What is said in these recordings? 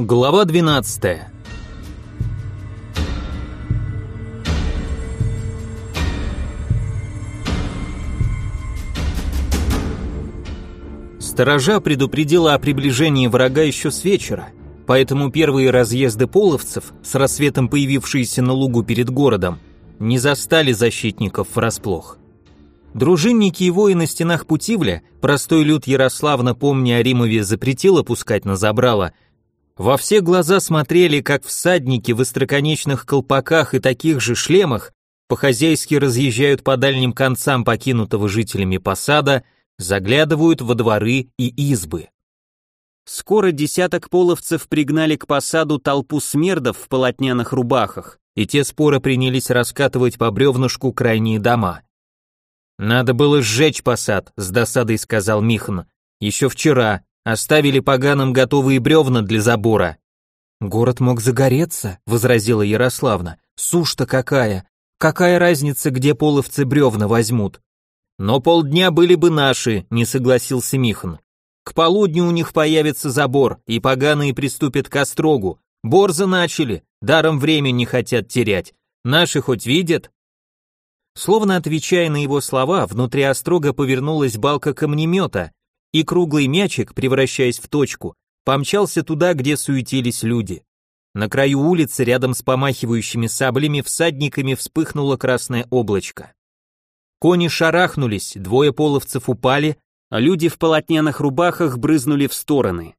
Глава 12. Сторожа предупредила о приближении врага еще с вечера, поэтому первые разъезды половцев, с рассветом появившиеся на лугу перед городом, не застали защитников врасплох. Дружинники и воины на стенах Путивля, простой люд Ярославна, помня о Римове, запретил опускать на забрало – во все глаза смотрели, как всадники в остроконечных колпаках и таких же шлемах по-хозяйски разъезжают по дальним концам покинутого жителями посада, заглядывают во дворы и избы. Скоро десяток половцев пригнали к посаду толпу смердов в полотняных рубахах, и те споро принялись раскатывать по бревнышку крайние дома. «Надо было сжечь посад», — с досадой сказал Михан. «Еще вчера, Оставили поганым готовые бревна для забора. Город мог загореться, возразила Ярославна. Сушь-то какая! Какая разница, где половцы бревна возьмут? Но полдня были бы наши, не согласился Михан. К полудню у них появится забор, и поганые приступят к острогу. Борза начали, даром время не хотят терять. Наши хоть видят? Словно отвечая на его слова, внутри острога повернулась балка камнемета, и круглый мячик, превращаясь в точку, помчался туда, где суетились люди. На краю улицы, рядом с помахивающими саблями, всадниками вспыхнуло красное облачко. Кони шарахнулись, двое половцев упали, а люди в полотняных рубахах брызнули в стороны.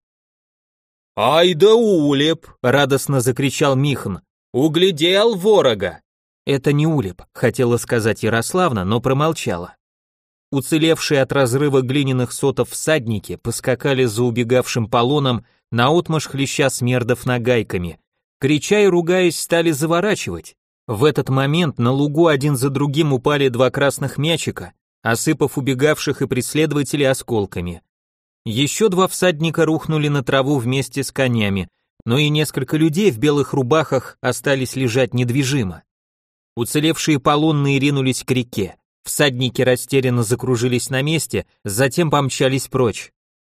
«Ай да улеп!» — радостно закричал Михан. «Углядел ворога!» «Это не улеп», — хотела сказать Ярославна, но промолчала. Уцелевшие от разрыва глиняных сотов всадники поскакали за убегавшим полоном наотмашь хлеща смердов нагайками. Крича и ругаясь, стали заворачивать. В этот момент на лугу один за другим упали два красных мячика, осыпав убегавших и преследователей осколками. Еще два всадника рухнули на траву вместе с конями, но и несколько людей в белых рубахах остались лежать недвижимо. Уцелевшие полонные ринулись к реке. Всадники растерянно закружились на месте, затем помчались прочь.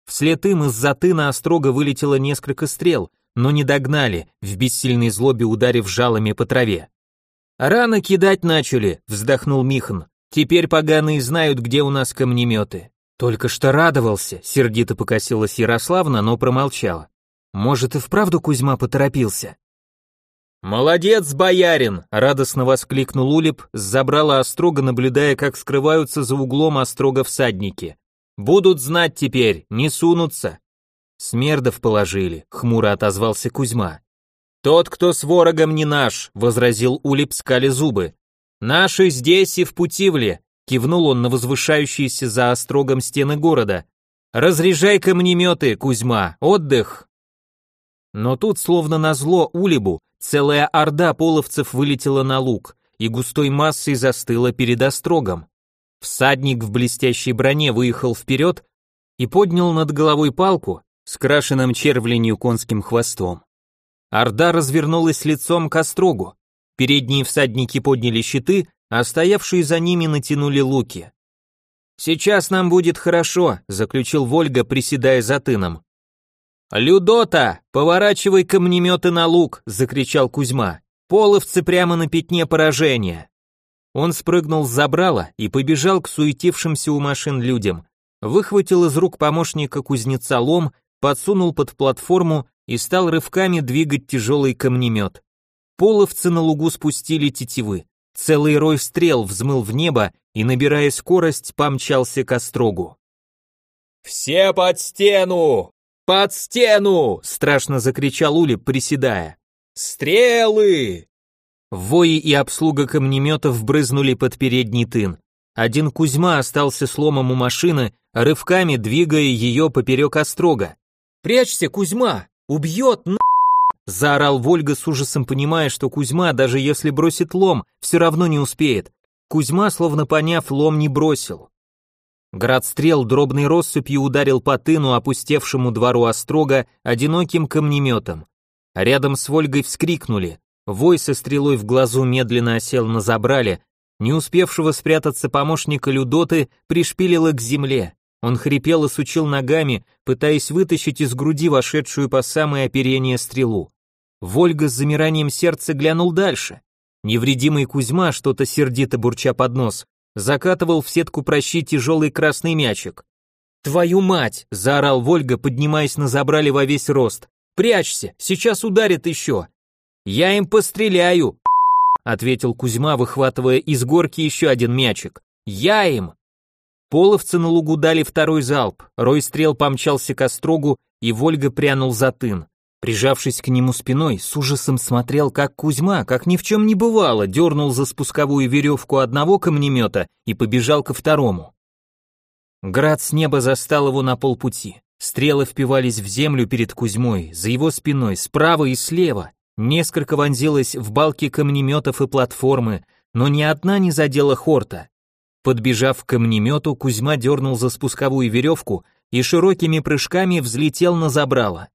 Вслед им из-за тына острога вылетело несколько стрел, но не догнали, в бессильной злобе ударив жалами по траве. «Рано кидать начали», — вздохнул Михан. «Теперь поганые знают, где у нас камнеметы». Только что радовался, сердито покосилась Ярославна, но промолчала. Может, и вправду Кузьма поторопился? «Молодец, боярин!» — радостно воскликнул Улип, забрала острога, наблюдая, как скрываются за углом острога всадники. «Будут знать теперь, не сунутся!» «Смердов положили», — хмуро отозвался Кузьма. «Тот, кто с ворогом не наш», — возразил Улип, скали зубы. «Наши здесь и в Путивле», — кивнул он на возвышающиеся за острогом стены города. «Разряжай камнеметы, Кузьма, отдых!» Но тут, словно назло Улибу, Целая орда половцев вылетела на луг и густой массой застыла перед острогом. Всадник в блестящей броне выехал вперед и поднял над головой палку с крашенным червленью конским хвостом. Орда развернулась лицом к острогу. Передние всадники подняли щиты, а стоявшие за ними натянули луки. «Сейчас нам будет хорошо», — заключил Вольга, приседая за тыном. «Людота, поворачивай камнеметы на луг!» — закричал Кузьма. «Половцы прямо на пятне поражения!» Он спрыгнул с забрала и побежал к суетившимся у машин людям. Выхватил из рук помощника кузнеца лом, подсунул под платформу и стал рывками двигать тяжелый камнемет. Половцы на лугу спустили тетивы. Целый рой стрел взмыл в небо и, набирая скорость, помчался к острогу. «Все под стену!» «Под стену!» — страшно закричал Улип, приседая. «Стрелы!» Вои и обслуга камнеметов брызнули под передний тын. Один Кузьма остался сломом у машины, рывками двигая ее поперек острога. «Прячься, Кузьма! Убьет, на...» Заорал Вольга с ужасом, понимая, что Кузьма, даже если бросит лом, все равно не успеет. Кузьма, словно поняв, лом не бросил. Град стрел дробной россыпью ударил по тыну, опустевшему двору острога, одиноким камнеметом. Рядом с Вольгой вскрикнули. Вой со стрелой в глазу медленно осел на забрале, не успевшего спрятаться помощника Людоты пришпилило к земле. Он хрипел и сучил ногами, пытаясь вытащить из груди вошедшую по самое оперение стрелу. Вольга с замиранием сердца глянул дальше. Невредимый Кузьма, что-то сердито бурча под нос, закатывал в сетку прощи тяжелый красный мячик. «Твою мать!» – заорал Вольга, поднимаясь на забрали во весь рост. «Прячься, сейчас ударит еще!» «Я им постреляю!» – ответил Кузьма, выхватывая из горки еще один мячик. «Я им!» Половцы на лугу дали второй залп, рой стрел помчался к острогу, и Вольга прянул за тын. Прижавшись к нему спиной, с ужасом смотрел, как Кузьма, как ни в чем не бывало, дернул за спусковую веревку одного камнемета и побежал ко второму. Град с неба застал его на полпути. Стрелы впивались в землю перед Кузьмой, за его спиной, справа и слева. Несколько вонзилось в балки камнеметов и платформы, но ни одна не задела Хорта. Подбежав к камнемету, Кузьма дернул за спусковую веревку и широкими прыжками взлетел на забрало.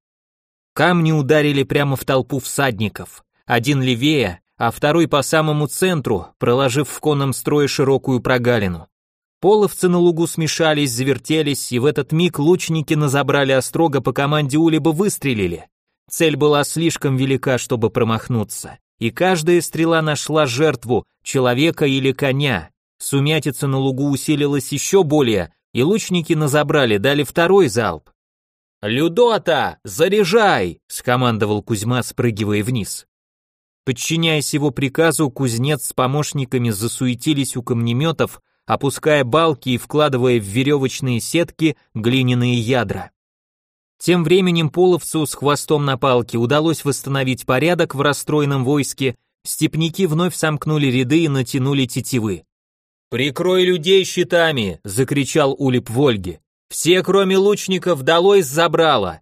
Камни ударили прямо в толпу всадников. Один левее, а второй по самому центру, проложив в конном строе широкую прогалину. Половцы на лугу смешались, завертелись, и в этот миг лучники на забрали острога по команде Улиба выстрелили. Цель была слишком велика, чтобы промахнуться, и каждая стрела нашла жертву, человека или коня, Сумятица на лугу усилилась еще более, и лучники на забрали дали второй залп. «Людота, заряжай!» — скомандовал Кузьма, спрыгивая вниз. Подчиняясь его приказу, кузнец с помощниками засуетились у камнеметов, опуская балки и вкладывая в веревочные сетки глиняные ядра. Тем временем половцу с хвостом на палке удалось восстановить порядок в расстроенном войске, степняки вновь сомкнули ряды и натянули тетивы. «Прикрой людей щитами!» — закричал Улип Вольге. «Все, кроме лучников, долой забрало!»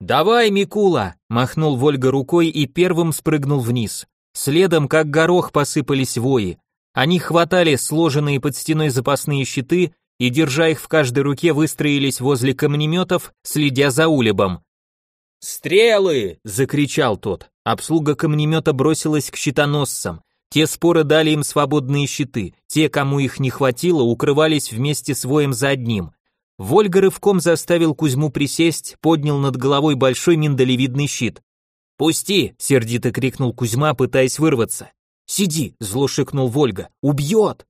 «Давай, Микула!» — махнул Вольга рукой и первым спрыгнул вниз. Следом, как горох, посыпались вои. Они хватали сложенные под стеной запасные щиты и, держа их в каждой руке, выстроились возле камнеметов, следя за Улебом. «Стрелы!» — закричал тот. Обслуга камнемета бросилась к щитоносцам. Те споры дали им свободные щиты, те, кому их не хватило, укрывались вместе с воем за одним. Вольга рывком заставил Кузьму присесть, поднял над головой большой миндалевидный щит. «Пусти!» — сердито крикнул Кузьма, пытаясь вырваться. «Сиди!» — зло шикнул Вольга. «Убьет!»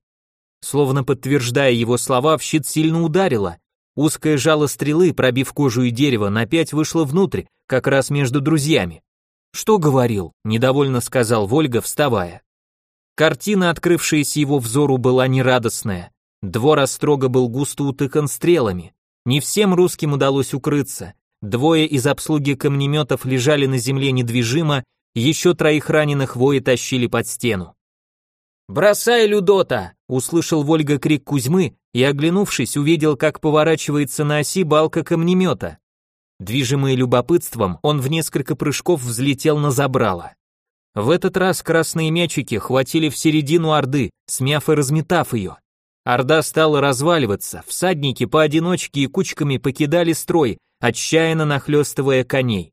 Словно подтверждая его слова, в щит сильно ударило. Узкое жало стрелы, пробив кожу и дерево, на пять вышло внутрь, как раз между друзьями. «Что говорил?» — недовольно сказал Вольга, вставая. Картина, открывшаяся его взору, была нерадостная. Двор острога был густо утыкан стрелами. Не всем русским удалось укрыться. Двое из обслуги камнеметов лежали на земле недвижимо, еще троих раненых вои тащили под стену. «Бросай, Людота!» — услышал Вольга крик Кузьмы и, оглянувшись, увидел, как поворачивается на оси балка камнемета. Движимый любопытством, он в несколько прыжков взлетел на забрало. В этот раз красные мячики хватили в середину Орды, смяв и разметав ее. Орда стала разваливаться, всадники поодиночке и кучками покидали строй, отчаянно нахлестывая коней.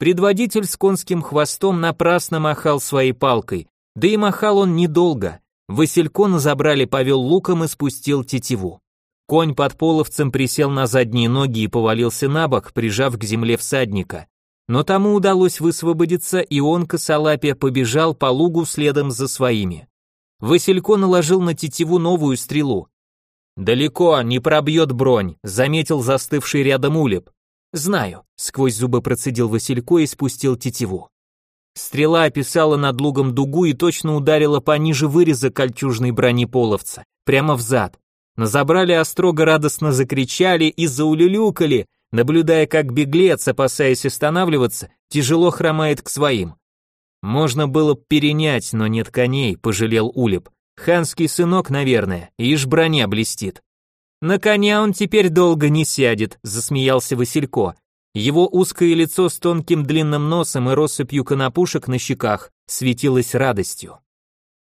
Предводитель с конским хвостом напрасно махал своей палкой, да и махал он недолго. Василько на забрали повел луком и спустил тетиву. Конь под половцем присел на задние ноги и повалился на бок, прижав к земле всадника. Но тому удалось высвободиться, и он, косолапя, побежал по лугу следом за своими. Василько наложил на тетиву новую стрелу. «Далеко, не пробьет бронь», — заметил застывший рядом улеп. «Знаю», — сквозь зубы процедил Василько и спустил тетиву. Стрела описала над лугом дугу и точно ударила пониже выреза кольчужной брони половца, прямо в зад. На забрали острого радостно закричали и заулюлюкали, наблюдая, как беглец, опасаясь останавливаться, тяжело хромает к своим. Можно было перенять, но нет коней, пожалел Улеп. Ханский сынок, наверное, ишь броня блестит. На коня он теперь долго не сядет, засмеялся Василько. Его узкое лицо с тонким длинным носом и россыпью конопушек на щеках светилось радостью.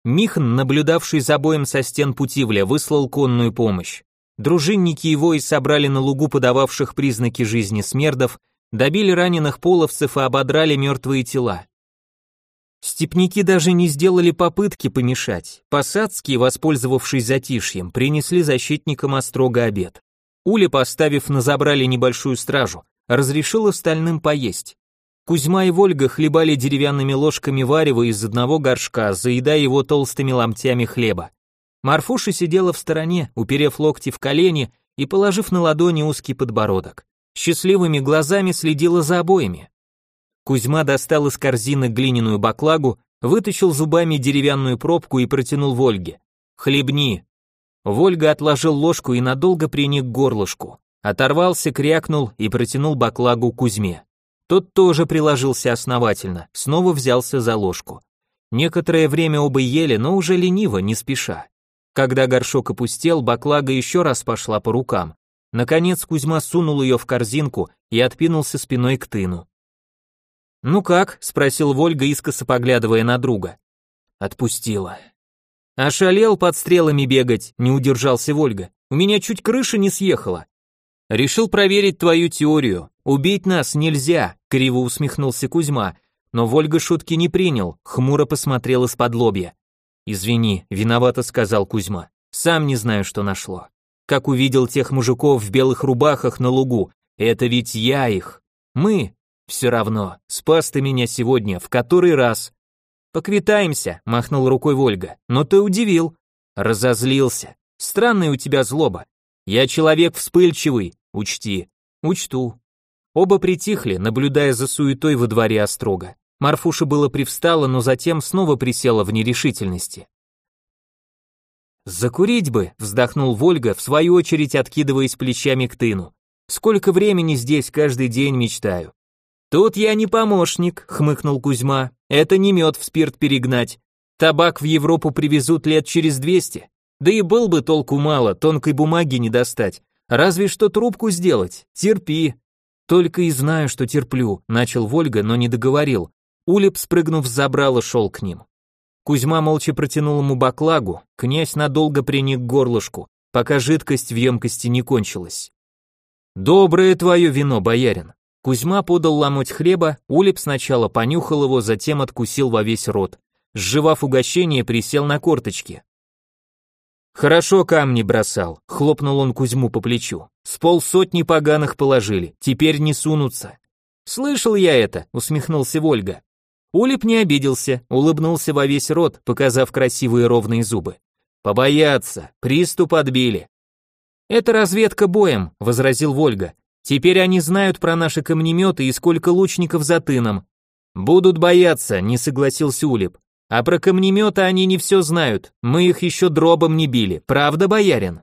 Михан, наблюдавший за боем со стен Путивля, выслал конную помощь. Дружинники его и собрали на лугу подававших признаки жизни смердов, добили раненых половцев и ободрали мертвые тела. Степники даже не сделали попытки помешать. Посадские, воспользовавшись затишьем, принесли защитникам острого обед. Уля, поставив на забрали небольшую стражу, разрешил остальным поесть. Кузьма и Вольга хлебали деревянными ложками варево из одного горшка, заедая его толстыми ломтями хлеба. Марфуша сидела в стороне, уперев локти в колени и положив на ладони узкий подбородок. Счастливыми глазами следила за обоими. Кузьма достал из корзины глиняную баклагу, вытащил зубами деревянную пробку и протянул Вольге. «Хлебни!» Вольга отложил ложку и надолго приник горлышку. Оторвался, крякнул и протянул баклагу Кузьме. Тот тоже приложился основательно, снова взялся за ложку. Некоторое время оба ели, но уже лениво, не спеша. Когда горшок опустел, баклага еще раз пошла по рукам. Наконец Кузьма сунул ее в корзинку и отпинулся спиной к тыну. «Ну как?» — спросил Вольга, искоса поглядывая на друга. «Отпустила». «Ошалел под стрелами бегать», — не удержался Вольга. «У меня чуть крыша не съехала». «Решил проверить твою теорию. Убить нас нельзя», криво усмехнулся Кузьма, но Вольга шутки не принял, хмуро посмотрел из-под лобья. Извини, виновато сказал Кузьма. Сам не знаю, что нашло. Как увидел тех мужиков в белых рубахах на лугу, это ведь я их. Мы. Все равно, спас ты меня сегодня, в который раз. Поквитаемся, махнул рукой Вольга. Но ты удивил. Разозлился. Странная у тебя злоба. Я человек вспыльчивый, учти. Учту. Оба притихли, наблюдая за суетой во дворе острога. Марфуша было привстала, но затем снова присела в нерешительности. «Закурить бы», — вздохнул Вольга, в свою очередь откидываясь плечами к тыну. «Сколько времени здесь каждый день мечтаю». «Тут я не помощник», — хмыкнул Кузьма. «Это не мед в спирт перегнать. Табак в Европу привезут лет через двести. Да и был бы толку мало, тонкой бумаги не достать. Разве что трубку сделать. Терпи, только и знаю, что терплю, начал Вольга, но не договорил. Улеп, спрыгнув с забрала, шел к ним. Кузьма молча протянул ему баклагу, князь надолго приник к горлышку, пока жидкость в емкости не кончилась. «Доброе твое вино, боярин!» Кузьма подал ломоть хлеба, Улеп сначала понюхал его, затем откусил во весь рот. Сживав угощение, присел на корточки. Хорошо камни бросал, хлопнул он Кузьму по плечу. С полсотни поганых положили, теперь не сунутся. Слышал я это, усмехнулся Вольга. Улип не обиделся, улыбнулся во весь рот, показав красивые ровные зубы. Побояться, приступ отбили. Это разведка боем, возразил Вольга. Теперь они знают про наши камнеметы и сколько лучников за тыном. Будут бояться, не согласился Улип. А про камнеметы они не все знают, мы их еще дробом не били, правда, боярин?»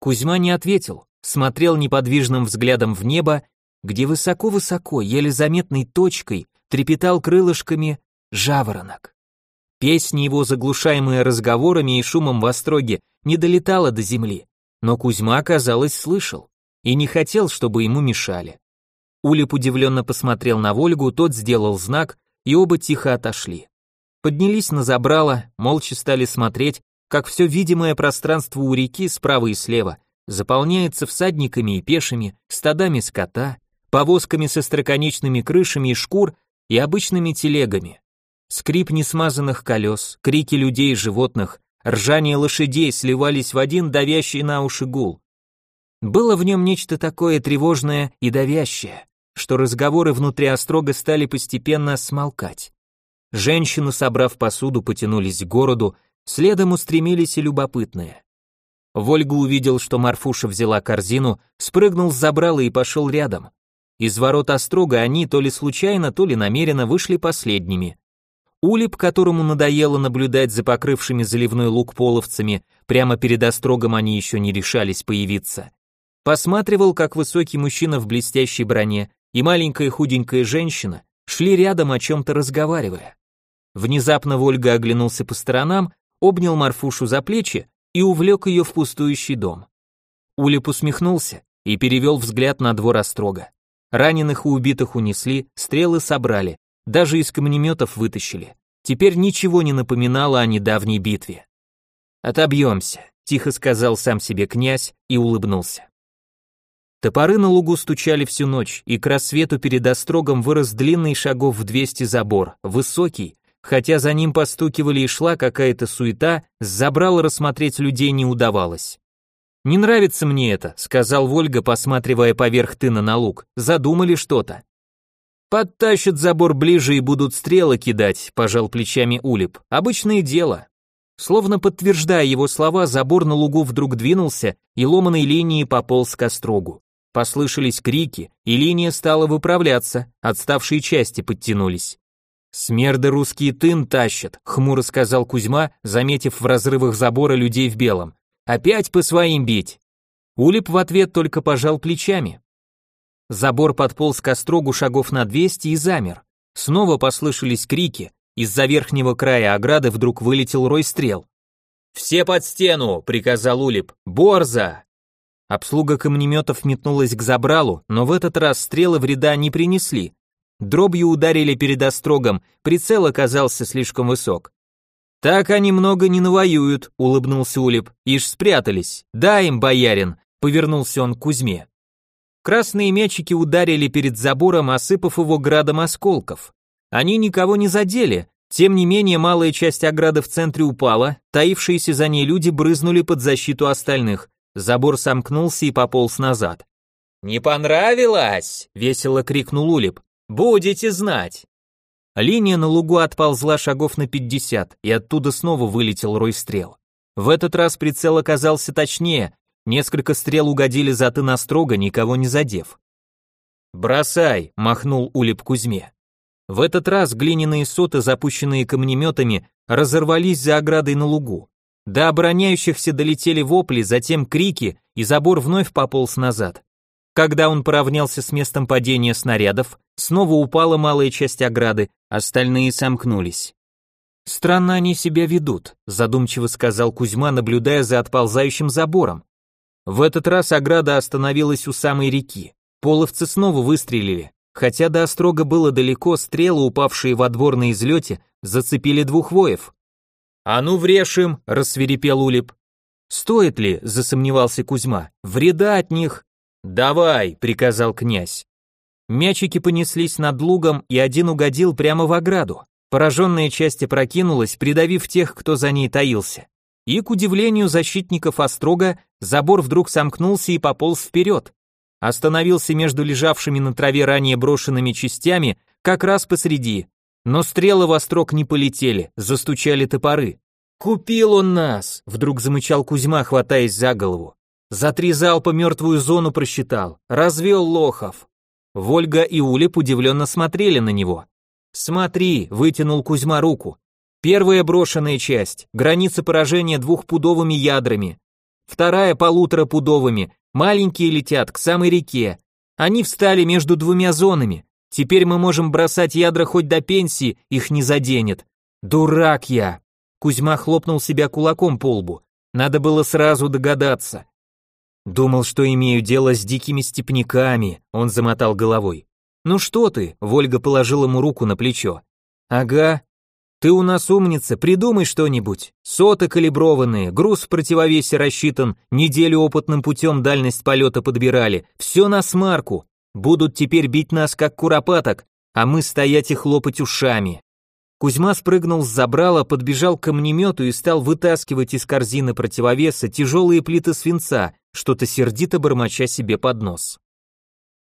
Кузьма не ответил, смотрел неподвижным взглядом в небо, где высоко-высоко, еле заметной точкой, трепетал крылышками жаворонок. Песня его, заглушаемая разговорами и шумом в остроге, не долетала до земли, но Кузьма, казалось, слышал и не хотел, чтобы ему мешали. Улип удивленно посмотрел на Вольгу, тот сделал знак, и оба тихо отошли поднялись на забрало, молча стали смотреть, как все видимое пространство у реки справа и слева заполняется всадниками и пешими, стадами скота, повозками со строконечными крышами и шкур и обычными телегами. Скрип несмазанных колес, крики людей и животных, ржание лошадей сливались в один давящий на уши гул. Было в нем нечто такое тревожное и давящее, что разговоры внутри острога стали постепенно смолкать. Женщины, собрав посуду, потянулись к городу, следом устремились и любопытные. Вольга увидел, что Марфуша взяла корзину, спрыгнул с забрала и пошел рядом. Из ворот Острога они то ли случайно, то ли намеренно вышли последними. Улип, которому надоело наблюдать за покрывшими заливной лук половцами, прямо перед Острогом они еще не решались появиться. Посматривал, как высокий мужчина в блестящей броне и маленькая худенькая женщина шли рядом о чем-то разговаривая. Внезапно Вольга оглянулся по сторонам, обнял Марфушу за плечи и увлек ее в пустующий дом. Улип усмехнулся и перевел взгляд на двор острога. Раненых и убитых унесли, стрелы собрали, даже из камнеметов вытащили. Теперь ничего не напоминало о недавней битве. «Отобьемся», — тихо сказал сам себе князь и улыбнулся. Топоры на лугу стучали всю ночь, и к рассвету перед острогом вырос длинный шагов в 200 забор, высокий, Хотя за ним постукивали и шла какая-то суета, забрала рассмотреть людей не удавалось. «Не нравится мне это», — сказал Вольга, посматривая поверх тына на луг. «Задумали что-то». «Подтащат забор ближе и будут стрелы кидать», — пожал плечами Улип. «Обычное дело». Словно подтверждая его слова, забор на лугу вдруг двинулся и ломаной линией пополз к острогу. Послышались крики, и линия стала выправляться, отставшие части подтянулись. «Смерды русские тын тащат», — хмуро сказал Кузьма, заметив в разрывах забора людей в белом. «Опять по своим бить». Улип в ответ только пожал плечами. Забор подполз к острогу шагов на двести и замер. Снова послышались крики, из-за верхнего края ограды вдруг вылетел рой стрел. «Все под стену!» — приказал Улип. «Борза!» Обслуга камнеметов метнулась к забралу, но в этот раз стрелы вреда не принесли. Дробью ударили перед острогом, прицел оказался слишком высок. «Так они много не навоюют», — улыбнулся Улип. «Ишь спрятались. Дай им, боярин», — повернулся он к Кузьме. Красные мячики ударили перед забором, осыпав его градом осколков. Они никого не задели, тем не менее малая часть ограды в центре упала, таившиеся за ней люди брызнули под защиту остальных. Забор сомкнулся и пополз назад. «Не понравилось?» — весело крикнул Улип. «Будете знать!» Линия на лугу отползла шагов на пятьдесят, и оттуда снова вылетел рой стрел. В этот раз прицел оказался точнее, несколько стрел угодили за тына строго, никого не задев. «Бросай!» — махнул Улип Кузьме. В этот раз глиняные соты, запущенные камнеметами, разорвались за оградой на лугу. До обороняющихся долетели вопли, затем крики, и забор вновь пополз назад. Когда он поравнялся с местом падения снарядов, снова упала малая часть ограды, остальные сомкнулись. «Странно они себя ведут», задумчиво сказал Кузьма, наблюдая за отползающим забором. В этот раз ограда остановилась у самой реки. Половцы снова выстрелили. Хотя до острога было далеко, стрелы, упавшие во двор на излете, зацепили двух воев. «А ну врешим!» — рассверепел Улип. «Стоит ли?» — засомневался Кузьма. «Вреда от них «Давай!» — приказал князь. Мячики понеслись над лугом, и один угодил прямо в ограду. Пораженная часть опрокинулась, придавив тех, кто за ней таился. И, к удивлению защитников Острога, забор вдруг сомкнулся и пополз вперед. Остановился между лежавшими на траве ранее брошенными частями, как раз посреди. Но стрелы в Острог не полетели, застучали топоры. «Купил он нас!» — вдруг замычал Кузьма, хватаясь за голову. За три залпа мертвую зону просчитал, развел лохов. Вольга и Улип удивленно смотрели на него. «Смотри», — вытянул Кузьма руку. «Первая брошенная часть, граница поражения двухпудовыми ядрами. Вторая полуторапудовыми, маленькие летят к самой реке. Они встали между двумя зонами. Теперь мы можем бросать ядра хоть до пенсии, их не заденет. Дурак я!» Кузьма хлопнул себя кулаком по лбу. Надо было сразу догадаться. Думал, что имею дело с дикими степняками, он замотал головой. Ну что ты? Вольга положила ему руку на плечо. Ага. Ты у нас умница, придумай что-нибудь. Соты калиброванные, груз в противовесе рассчитан, неделю опытным путем дальность полета подбирали. Все на смарку. Будут теперь бить нас как куропаток, а мы стоять и хлопать ушами. Кузьма спрыгнул с забрала, подбежал к камнемету и стал вытаскивать из корзины противовеса тяжелые плиты свинца, что-то сердито бормоча себе под нос.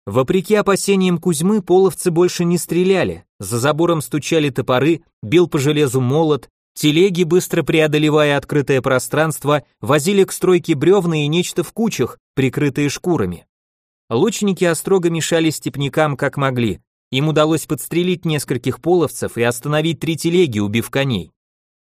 Вопреки опасениям Кузьмы, половцы больше не стреляли, за забором стучали топоры, бил по железу молот, телеги, быстро преодолевая открытое пространство, возили к стройке бревна и нечто в кучах, прикрытые шкурами. Лучники острого мешали степнякам как могли, им удалось подстрелить нескольких половцев и остановить три телеги, убив коней.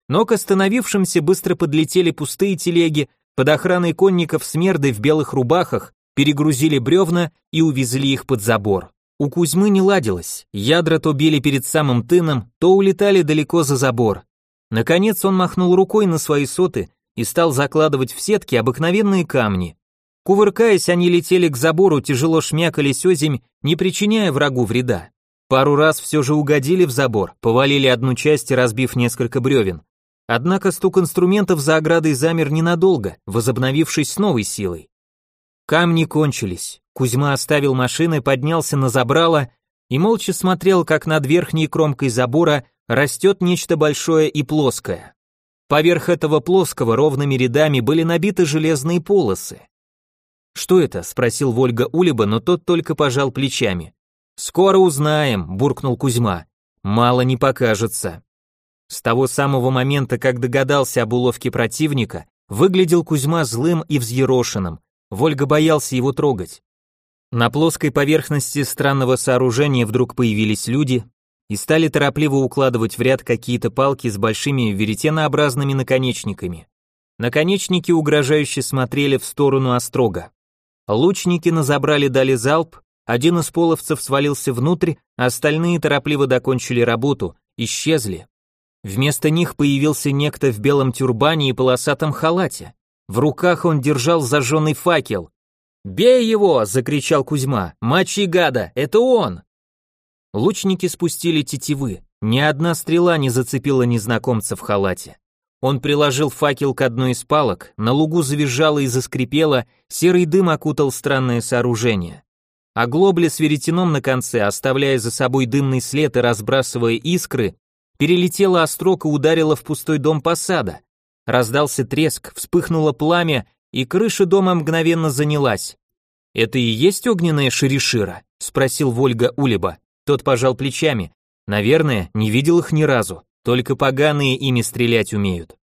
Но к остановившимся быстро подлетели пустые телеги, под охраной конников смерды в белых рубахах перегрузили бревна и увезли их под забор. У Кузьмы не ладилось, ядра то били перед самым тыном, то улетали далеко за забор. Наконец он махнул рукой на свои соты и стал закладывать в сетки обыкновенные камни. Кувыркаясь, они летели к забору, тяжело шмякались озимь, не причиняя врагу вреда. Пару раз все же угодили в забор, повалили одну часть, разбив несколько бревен. Однако стук инструментов за оградой замер ненадолго, возобновившись с новой силой. Камни кончились. Кузьма оставил машины, поднялся на забрало и молча смотрел, как над верхней кромкой забора растет нечто большое и плоское. Поверх этого плоского ровными рядами были набиты железные полосы. «Что это?» – спросил Вольга Улиба, но тот только пожал плечами. «Скоро узнаем», – буркнул Кузьма. «Мало не покажется». С того самого момента, как догадался об уловке противника, выглядел Кузьма злым и взъерошенным. Вольга боялся его трогать. На плоской поверхности странного сооружения вдруг появились люди и стали торопливо укладывать в ряд какие-то палки с большими веретенообразными наконечниками. Наконечники угрожающе смотрели в сторону острога. Лучники на забрали дали залп, один из половцев свалился внутрь, а остальные торопливо докончили работу, исчезли. Вместо них появился некто в белом тюрбане и полосатом халате. В руках он держал зажженный факел. «Бей его!» — закричал Кузьма. «Мочи гада! Это он!» Лучники спустили тетивы. Ни одна стрела не зацепила незнакомца в халате. Он приложил факел к одной из палок, на лугу завизжало и заскрипело, серый дым окутал странное сооружение. А глобля с веретеном на конце, оставляя за собой дымный след и разбрасывая искры, перелетела острог и ударила в пустой дом посада. Раздался треск, вспыхнуло пламя, и крыша дома мгновенно занялась. «Это и есть огненная шеришира?» — спросил Вольга Улиба. Тот пожал плечами. «Наверное, не видел их ни разу, только поганые ими стрелять умеют».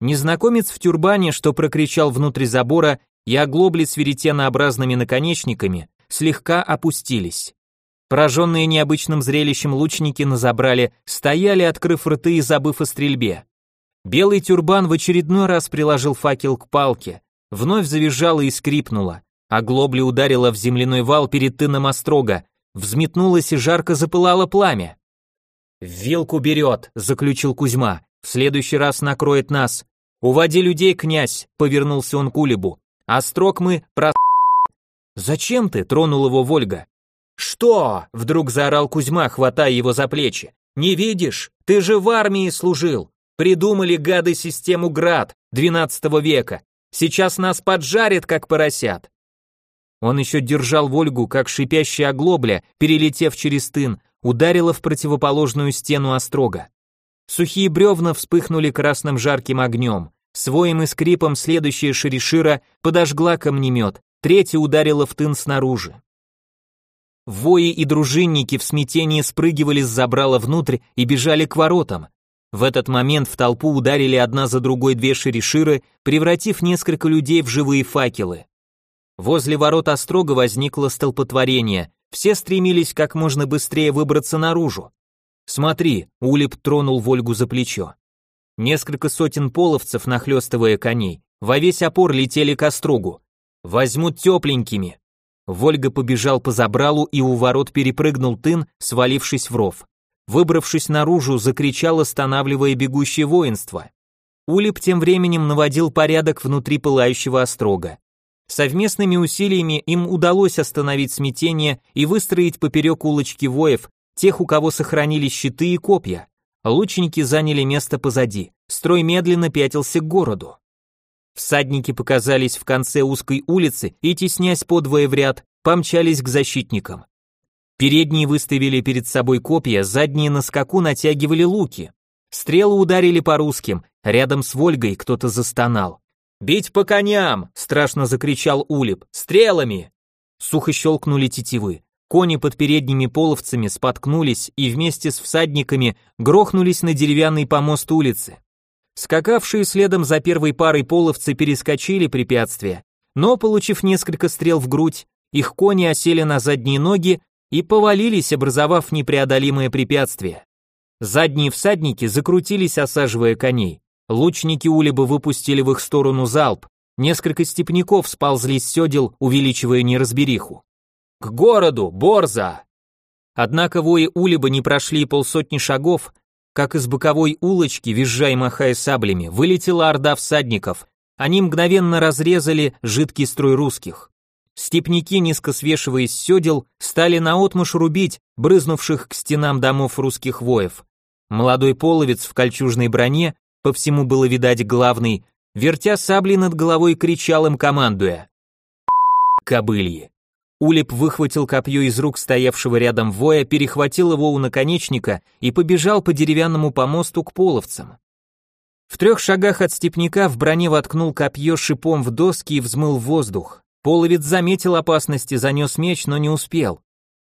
Незнакомец в тюрбане, что прокричал внутрь забора, и оглобли с веретенообразными наконечниками, слегка опустились. Пораженные необычным зрелищем лучники на забрале стояли, открыв рты и забыв о стрельбе. Белый тюрбан в очередной раз приложил факел к палке, вновь завизжало и скрипнуло, а глобли ударила в земляной вал перед тыном острога, взметнулось и жарко запылало пламя. «Вилку берет», — заключил Кузьма, — «в следующий раз накроет нас. Уводи людей, князь», — повернулся он к Улебу. «Острог мы про...» «Зачем ты?» — тронул его Вольга. «Что?» — вдруг заорал Кузьма, хватая его за плечи. «Не видишь? Ты же в армии служил. Придумали гады систему ГРАД XII века. Сейчас нас поджарят, как поросят». Он еще держал Вольгу, как шипящая оглобля, перелетев через тын, ударила в противоположную стену острога. Сухие бревна вспыхнули красным жарким огнем. Своим и скрипом следующая шеришира подожгла камнемет, третья ударила в тын снаружи. Вои и дружинники в смятении спрыгивали с забрала внутрь и бежали к воротам. В этот момент в толпу ударили одна за другой две шериширы, превратив несколько людей в живые факелы. Возле ворот Острога возникло столпотворение, все стремились как можно быстрее выбраться наружу. «Смотри», — Улип тронул Вольгу за плечо. Несколько сотен половцев, нахлестывая коней, во весь опор летели к Острогу. «Возьмут тепленькими», Вольга побежал по забралу и у ворот перепрыгнул тын, свалившись в ров. Выбравшись наружу, закричал, останавливая бегущее воинство. Улип тем временем наводил порядок внутри пылающего острога. Совместными усилиями им удалось остановить смятение и выстроить поперек улочки воев, тех, у кого сохранились щиты и копья. Лучники заняли место позади, строй медленно пятился к городу. Всадники показались в конце узкой улицы и, теснясь подвое в ряд, помчались к защитникам. Передние выставили перед собой копья, задние на скаку натягивали луки. Стрелы ударили по русским, рядом с Вольгой кто-то застонал. «Бить по коням!» – страшно закричал Улип. «Стрелами!» Сухо щелкнули тетивы. Кони под передними половцами споткнулись и вместе с всадниками грохнулись на деревянный помост улицы. Скакавшие следом за первой парой половцы перескочили препятствия, но, получив несколько стрел в грудь, их кони осели на задние ноги и повалились, образовав непреодолимое препятствие. Задние всадники закрутились, осаживая коней. Лучники Улиба выпустили в их сторону залп. Несколько степняков сползли с седел, увеличивая неразбериху. «К городу! Борза!» Однако вои Улиба не прошли полсотни шагов, как из боковой улочки, визжая и махая саблями, вылетела орда всадников. Они мгновенно разрезали жидкий строй русских. Степники, низко свешиваясь с седел, стали наотмашь рубить брызнувших к стенам домов русских воев. Молодой половец в кольчужной броне, по всему было видать главный, вертя сабли над головой, кричал им, командуя. «Кобыльи! Улип выхватил копье из рук стоявшего рядом воя, перехватил его у наконечника и побежал по деревянному помосту к половцам. В трех шагах от степняка в броне воткнул копье шипом в доски и взмыл воздух. Половец заметил опасность и занес меч, но не успел.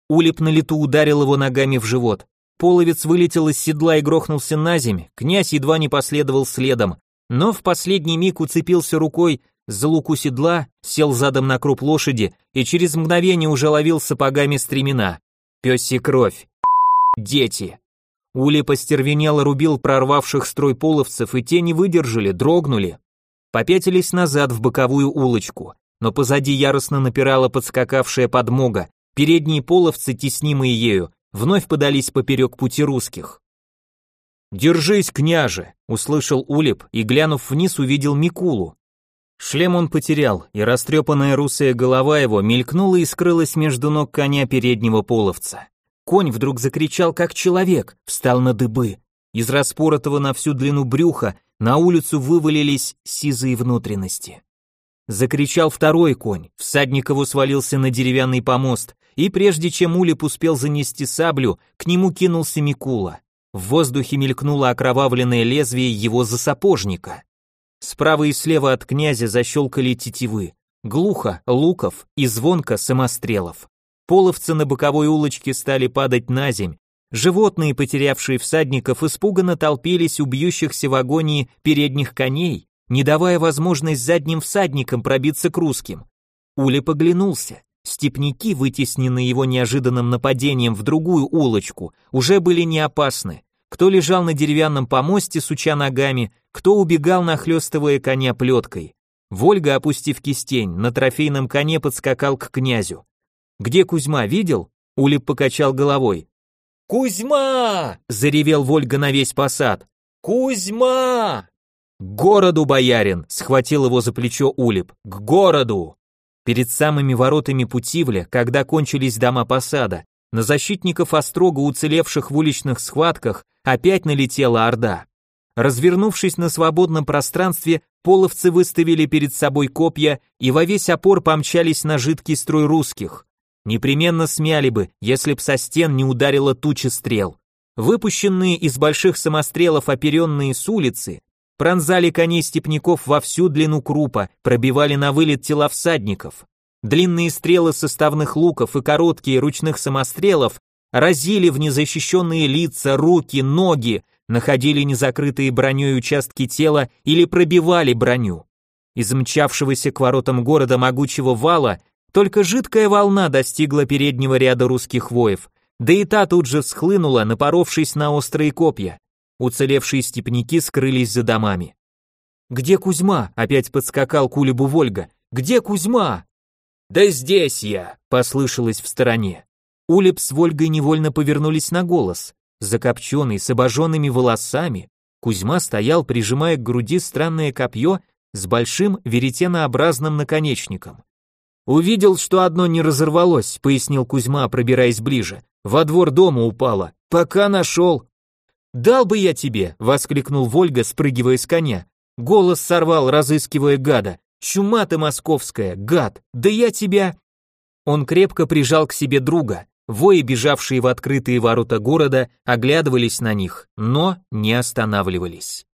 Улип на лету ударил его ногами в живот. Половец вылетел из седла и грохнулся на земь, князь едва не последовал следом, но в последний миг уцепился рукой за луку седла, сел задом на круп лошади и через мгновение уже ловил сапогами стремена. Пёси кровь. Дети. Ули постервенело рубил прорвавших строй половцев, и те не выдержали, дрогнули. Попятились назад в боковую улочку, но позади яростно напирала подскакавшая подмога, передние половцы, теснимые ею, вновь подались поперек пути русских. «Держись, княже!» — услышал Улеп и, глянув вниз, увидел Микулу. Шлем он потерял, и растрепанная русая голова его мелькнула и скрылась между ног коня переднего половца. Конь вдруг закричал, как человек, встал на дыбы. Из распоротого на всю длину брюха на улицу вывалились сизые внутренности. Закричал второй конь, всадник его свалился на деревянный помост, и прежде чем Улеп успел занести саблю, к нему кинулся Микула. В воздухе мелькнуло окровавленное лезвие его засапожника. Справа и слева от князя защелкали тетивы. Глухо, луков и звонко самострелов. Половцы на боковой улочке стали падать на земь. Животные, потерявшие всадников, испуганно толпились у бьющихся в агонии передних коней, не давая возможность задним всадникам пробиться к русским. Ули поглянулся. Степники, вытесненные его неожиданным нападением в другую улочку, уже были не опасны. Кто лежал на деревянном помосте, суча ногами, кто убегал, нахлестывая коня плеткой. Вольга, опустив кистень, на трофейном коне подскакал к князю. «Где Кузьма, видел?» Улип покачал головой. «Кузьма!» — заревел Вольга на весь посад. «Кузьма!» «К городу, боярин!» — схватил его за плечо Улип. «К городу!» Перед самыми воротами Путивля, когда кончились дома посада, на защитников острога, уцелевших в уличных схватках, опять налетела орда. Развернувшись на свободном пространстве, половцы выставили перед собой копья и во весь опор помчались на жидкий строй русских. Непременно смяли бы, если б со стен не ударила туча стрел. Выпущенные из больших самострелов оперенные с улицы пронзали коней степняков во всю длину крупа, пробивали на вылет тела всадников. Длинные стрелы составных луков и короткие ручных самострелов разили в незащищенные лица, руки, ноги, находили незакрытые броней участки тела или пробивали броню. Из мчавшегося к воротам города могучего вала только жидкая волна достигла переднего ряда русских воев, да и та тут же схлынула, напоровшись на острые копья. Уцелевшие степняки скрылись за домами. «Где Кузьма?» — опять подскакал к Улебу Вольга. «Где Кузьма?» «Да здесь я!» — послышалось в стороне. Улеб с Вольгой невольно повернулись на голос. Закопченный, с обожженными волосами, Кузьма стоял, прижимая к груди странное копье с большим веретенообразным наконечником. «Увидел, что одно не разорвалось», — пояснил Кузьма, пробираясь ближе. «Во двор дома упало. Пока нашел. «Дал бы я тебе!» — воскликнул Вольга, спрыгивая с коня. Голос сорвал, разыскивая гада. «Чума ты московская, гад! Да я тебя...» Он крепко прижал к себе друга. Вои, бежавшие в открытые ворота города, оглядывались на них, но не останавливались.